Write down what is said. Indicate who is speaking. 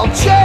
Speaker 1: I'll change.